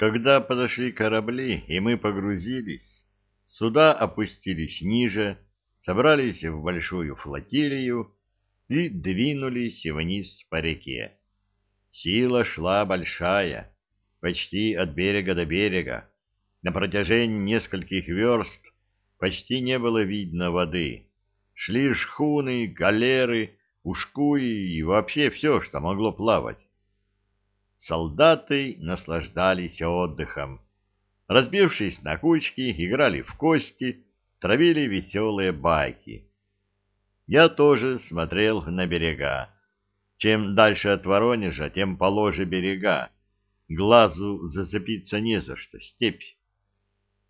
Когда подошли корабли, и мы погрузились, суда опустились ниже, собрались в большую флотилию и двинулись вниз по реке. Сила шла большая, почти от берега до берега. На протяжении нескольких верст почти не было видно воды. Шли шхуны, галеры, ушкуи и вообще все, что могло плавать. Солдаты наслаждались отдыхом. Разбившись на кучки, играли в кости, травили веселые байки. Я тоже смотрел на берега. Чем дальше от Воронежа, тем положе берега. Глазу зацепиться не за что, степь.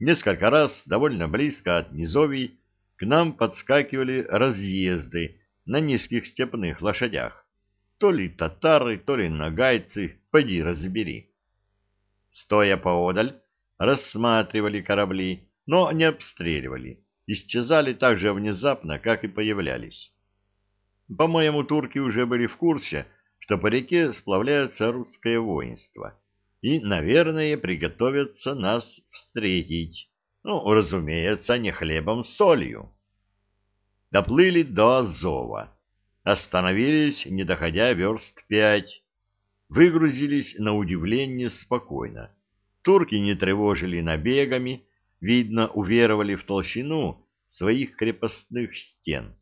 Несколько раз довольно близко от низовий к нам подскакивали разъезды на низких степных лошадях. То ли татары, то ли нагайцы, поди разбери. Стоя поодаль, рассматривали корабли, но не обстреливали, исчезали так же внезапно, как и появлялись. По-моему, турки уже были в курсе, что по реке сплавляется русское воинство и, наверное, приготовятся нас встретить. Ну, разумеется, не хлебом с солью. Доплыли до Азова. Остановились, не доходя верст пять. Выгрузились на удивление спокойно. Турки не тревожили набегами, видно, уверовали в толщину своих крепостных стен.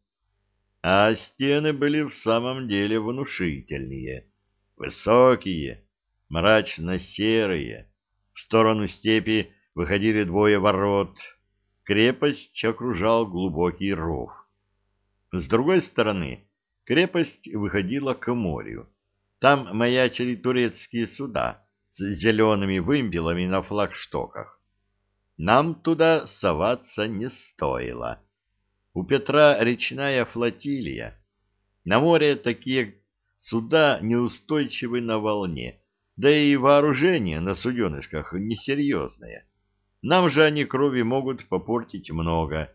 А стены были в самом деле внушительные, высокие, мрачно-серые. В сторону степи выходили двое ворот. Крепость окружал глубокий ров. С другой стороны крепость выходила к морю. Там маячили турецкие суда с зелеными вымпелами на флагштоках. Нам туда соваться не стоило. У Петра речная флотилия. На море такие суда неустойчивы на волне, да и вооружение на суденышках несерьезное. Нам же они крови могут попортить много.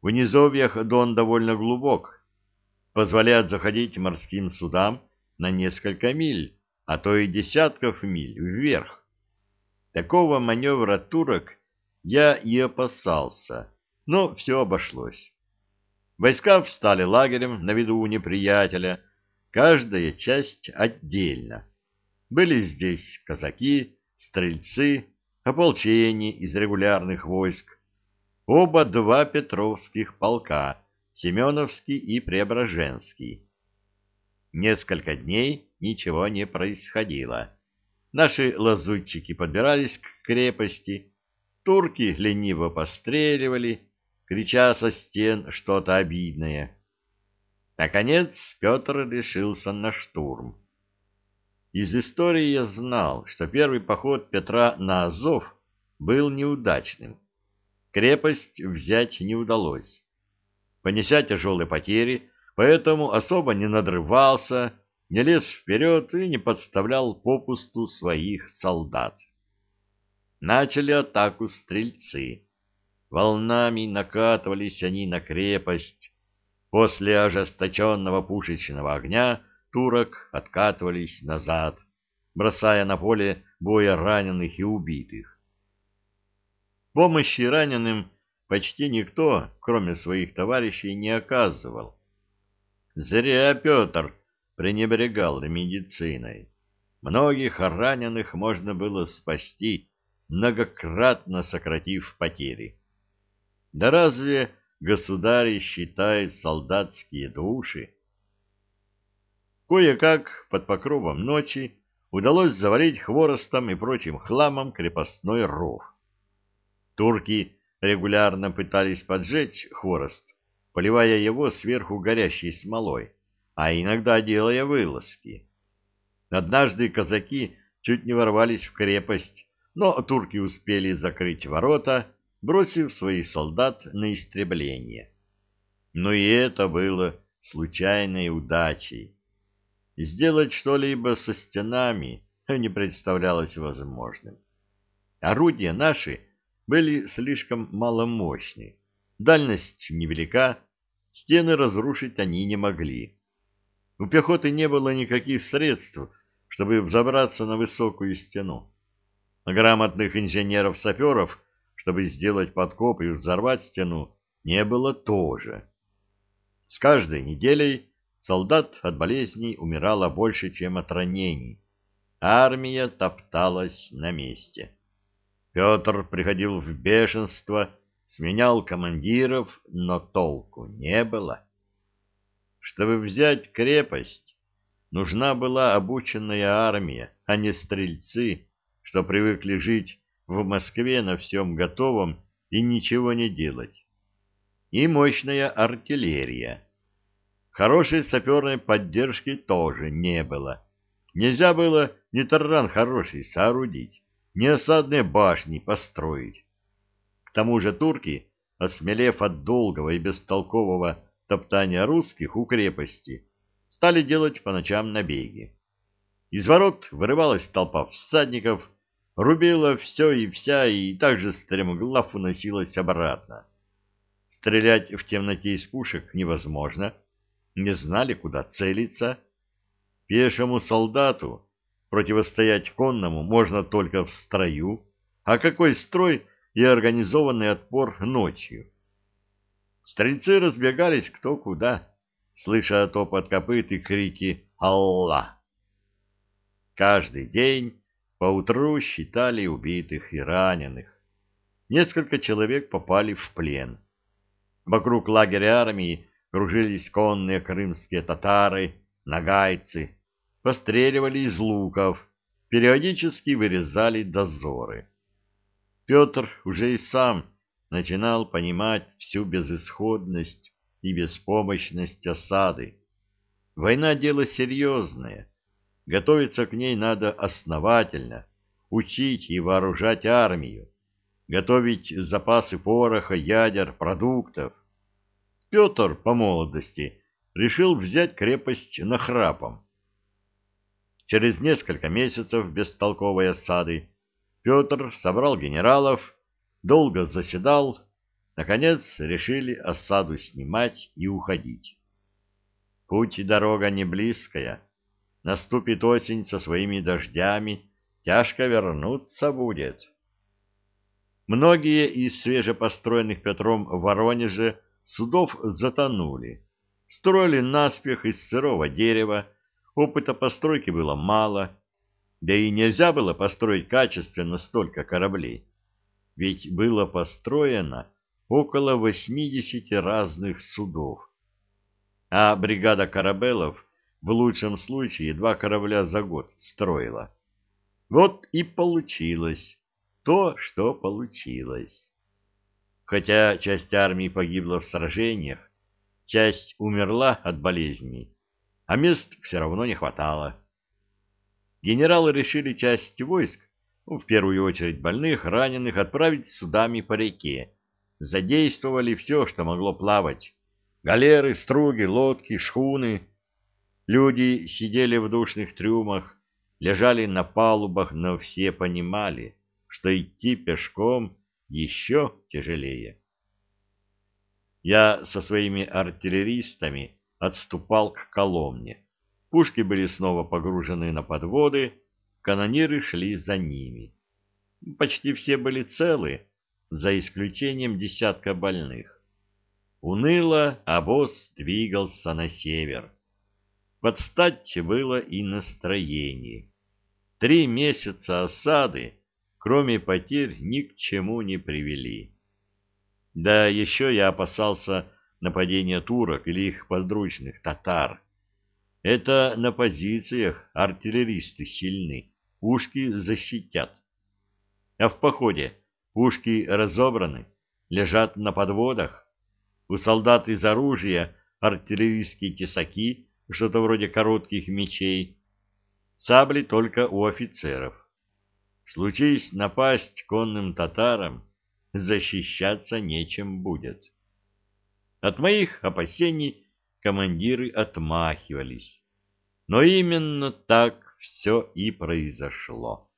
В низовьях Дон довольно глубок, позволяет заходить морским судам на несколько миль, а то и десятков миль вверх. Такого маневра турок я и опасался, но все обошлось. Войска встали лагерем на виду у неприятеля, каждая часть отдельно. Были здесь казаки, стрельцы, ополчение из регулярных войск, оба два петровских полка, Семеновский и Преображенский. Несколько дней ничего не происходило. Наши лазутчики подбирались к крепости, турки лениво постреливали, крича со стен что-то обидное. Наконец Петр решился на штурм. Из истории я знал, что первый поход Петра на Азов был неудачным. Крепость взять не удалось. Понеся тяжелые потери, поэтому особо не надрывался, не лез вперед и не подставлял попусту своих солдат. Начали атаку стрельцы. Волнами накатывались они на крепость. После ожесточенного пушечного огня турок откатывались назад, бросая на поле боя раненых и убитых. Помощи раненым почти никто, кроме своих товарищей, не оказывал. Зря Петр пренебрегал медициной. Многих раненых можно было спасти, многократно сократив потери. Да разве государь считает солдатские души? Кое-как под покровом ночи удалось завалить хворостом и прочим хламом крепостной ров. Турки регулярно пытались поджечь хворост, поливая его сверху горящей смолой, а иногда делая вылазки. Однажды казаки чуть не ворвались в крепость, но турки успели закрыть ворота, бросив своих солдат на истребление. Но и это было случайной удачей. Сделать что-либо со стенами не представлялось возможным. Орудия наши были слишком маломощны, дальность невелика, стены разрушить они не могли. У пехоты не было никаких средств, чтобы взобраться на высокую стену. Грамотных инженеров-саперов, чтобы сделать подкоп и взорвать стену, не было тоже. С каждой неделей солдат от болезней умирало больше, чем от ранений. Армия топталась на месте. Петр приходил в бешенство, сменял командиров, но толку не было. Чтобы взять крепость, нужна была обученная армия, а не стрельцы, что привыкли жить в Москве на всем готовом и ничего не делать. И мощная артиллерия. Хорошей саперной поддержки тоже не было. Нельзя было ни таран хороший соорудить, ни осадные башни построить. К тому же турки, осмелев от долгого и бестолкового топтания русских у крепости, стали делать по ночам набеги. Из ворот вырывалась толпа всадников, рубила все и вся, и также стремглав уносилась обратно. Стрелять в темноте из пушек невозможно, не знали, куда целиться. Пешему солдату противостоять конному можно только в строю, а какой строй и организованный отпор ночью? Стрельцы разбегались кто куда, слыша топот копыт и крики «Аллах!». Каждый день поутру считали убитых и раненых. Несколько человек попали в плен. Вокруг лагеря армии кружились конные крымские татары, нагайцы, постреливали из луков, периодически вырезали дозоры. Петр уже и сам начинал понимать всю безысходность и беспомощность осады. Война — дело серьезное. Готовиться к ней надо основательно, учить и вооружать армию, готовить запасы пороха, ядер, продуктов. Петр по молодости решил взять крепость нахрапом. Через несколько месяцев бестолковой осады Петр собрал генералов, долго заседал, наконец решили осаду снимать и уходить. Путь и дорога не близкая, наступит осень со своими дождями, тяжко вернуться будет. Многие из свежепостроенных Петром в Воронеже судов затонули, строили наспех из сырого дерева, опыта постройки было мало, да и нельзя было построить качественно столько кораблей. Ведь было построено около 80 разных судов. А бригада корабелов в лучшем случае два корабля за год строила. Вот и получилось то, что получилось. Хотя часть армии погибла в сражениях, часть умерла от болезней, а мест все равно не хватало. Генералы решили часть войск, ну, в первую очередь больных, раненых, отправить судами по реке. Задействовали все, что могло плавать. Галеры, струги, лодки, шхуны. Люди сидели в душных трюмах, лежали на палубах, но все понимали, что идти пешком еще тяжелее. Я со своими артиллеристами отступал к Коломне. Пушки были снова погружены на подводы, канониры шли за ними. Почти все были целы, за исключением десятка больных. Уныло обоз двигался на север. Под стать было и настроение. Три месяца осады, кроме потерь, ни к чему не привели. Да еще я опасался нападения турок или их подручных татар. Это на позициях артиллеристы сильны, пушки защитят. А в походе пушки разобраны, лежат на подводах. У солдат из оружия артиллерийские тесаки, что-то вроде коротких мечей. Сабли только у офицеров. Случись напасть конным татарам, защищаться нечем будет. От моих опасений командиры отмахивались. Но именно так все и произошло.